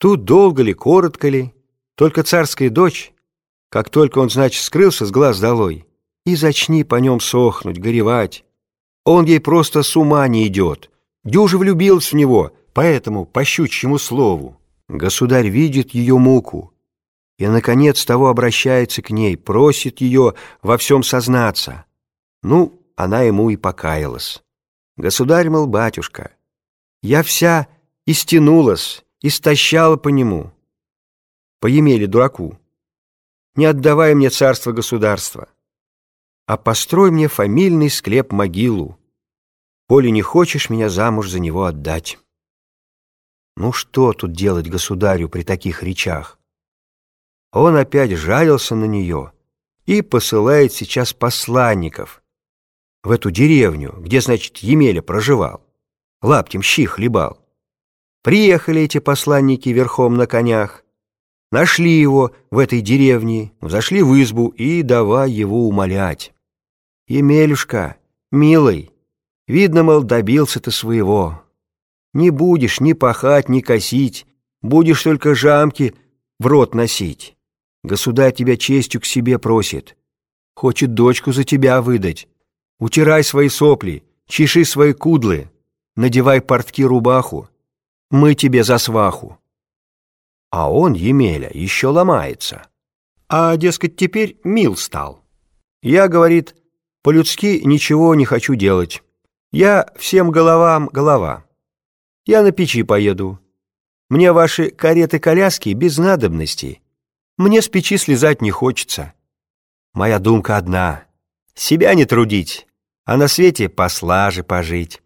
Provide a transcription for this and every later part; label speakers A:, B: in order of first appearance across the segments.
A: Тут долго ли, коротко ли, только царская дочь, как только он, значит, скрылся с глаз долой, и зачни по нем сохнуть, горевать. Он ей просто с ума не идет. Дюжа влюбился в него, поэтому, по щучьему слову. Государь видит ее муку и, наконец, того обращается к ней, просит ее во всем сознаться. Ну, она ему и покаялась. Государь, мол, батюшка, я вся истянулась, истощала по нему, по дураку. Не отдавай мне царство государства, а построй мне фамильный склеп-могилу, коли не хочешь меня замуж за него отдать. Ну что тут делать государю при таких речах? Он опять жалился на нее и посылает сейчас посланников в эту деревню, где, значит, Емеля проживал, лаптем щи хлебал. Приехали эти посланники верхом на конях, нашли его в этой деревне, зашли в избу и давай его умолять. «Емелюшка, милый, видно, мол, добился ты своего. Не будешь ни пахать, ни косить, будешь только жамки в рот носить. Государь тебя честью к себе просит, хочет дочку за тебя выдать. Утирай свои сопли, чеши свои кудлы, надевай портки рубаху, мы тебе за сваху. А он, Емеля, еще ломается. А, дескать, теперь мил стал. Я, говорит, по-людски ничего не хочу делать. Я всем головам голова. Я на печи поеду. Мне ваши кареты-коляски без надобности. Мне с печи слезать не хочется. Моя думка одна — себя не трудить, а на свете послаже пожить.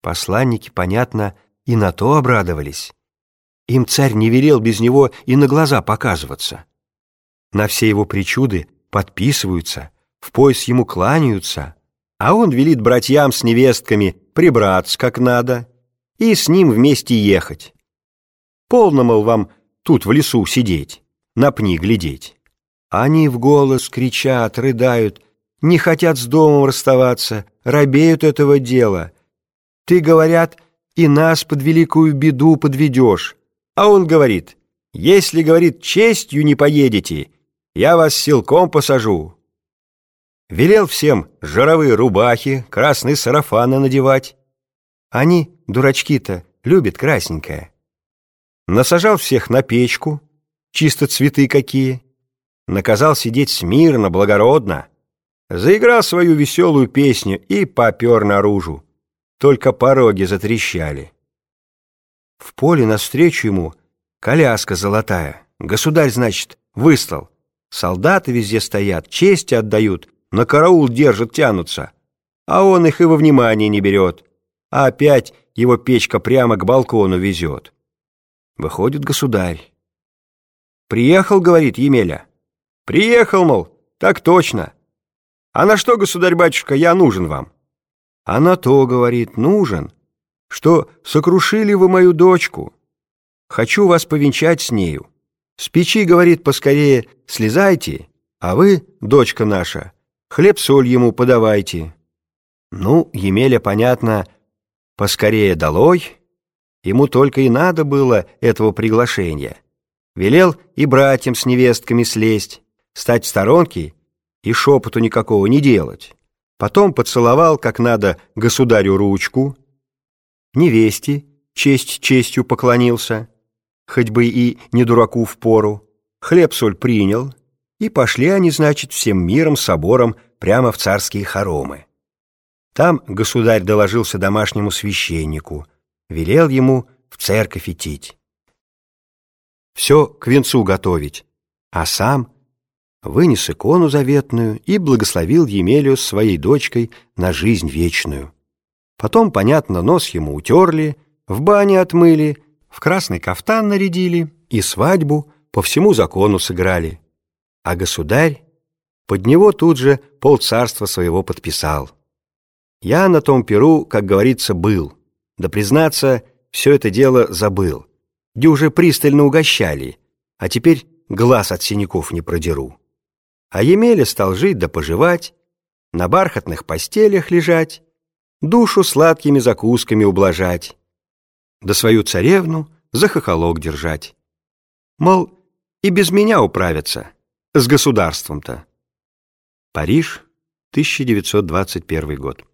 A: Посланники, понятно, — и на то обрадовались. Им царь не велел без него и на глаза показываться. На все его причуды подписываются, в пояс ему кланяются, а он велит братьям с невестками прибраться как надо и с ним вместе ехать. Полно, мол, вам тут в лесу сидеть, на пни глядеть. Они в голос кричат, рыдают, не хотят с домом расставаться, робеют этого дела. Ты, говорят, и нас под великую беду подведешь. А он говорит, если, говорит, честью не поедете, я вас силком посажу. Велел всем жировые рубахи, красные сарафаны надевать. Они, дурачки-то, любят красненькое. Насажал всех на печку, чисто цветы какие. Наказал сидеть смирно, благородно. Заиграл свою веселую песню и попер наружу только пороги затрещали. В поле навстречу ему коляска золотая. Государь, значит, выслал. Солдаты везде стоят, честь отдают, на караул держат, тянутся. А он их и во внимание не берет. А опять его печка прямо к балкону везет. Выходит государь. «Приехал, — говорит Емеля. Приехал, мол, так точно. А на что, государь-батюшка, я нужен вам?» А на то, говорит, нужен, что сокрушили вы мою дочку. Хочу вас повенчать с нею. С печи, говорит, поскорее слезайте, а вы, дочка наша, хлеб-соль ему подавайте. Ну, Емеля, понятно, поскорее долой. Ему только и надо было этого приглашения. Велел и братьям с невестками слезть, стать в сторонке и шепоту никакого не делать. Потом поцеловал, как надо, государю ручку. Невесте честь честью поклонился, хоть бы и не дураку в пору. Хлеб-соль принял, и пошли они, значит, всем миром, собором, прямо в царские хоромы. Там государь доложился домашнему священнику, велел ему в церковь идти. Все к венцу готовить, а сам вынес икону заветную и благословил Емелию с своей дочкой на жизнь вечную. Потом, понятно, нос ему утерли, в бане отмыли, в красный кафтан нарядили и свадьбу по всему закону сыграли. А государь под него тут же полцарства своего подписал. Я на том перу, как говорится, был. Да, признаться, все это дело забыл. Где уже пристально угощали, а теперь глаз от синяков не продеру. А Емеля стал жить да поживать, на бархатных постелях лежать, душу сладкими закусками ублажать, да свою царевну за хохолок держать. Мол, и без меня управятся. С государством-то. Париж, 1921 год.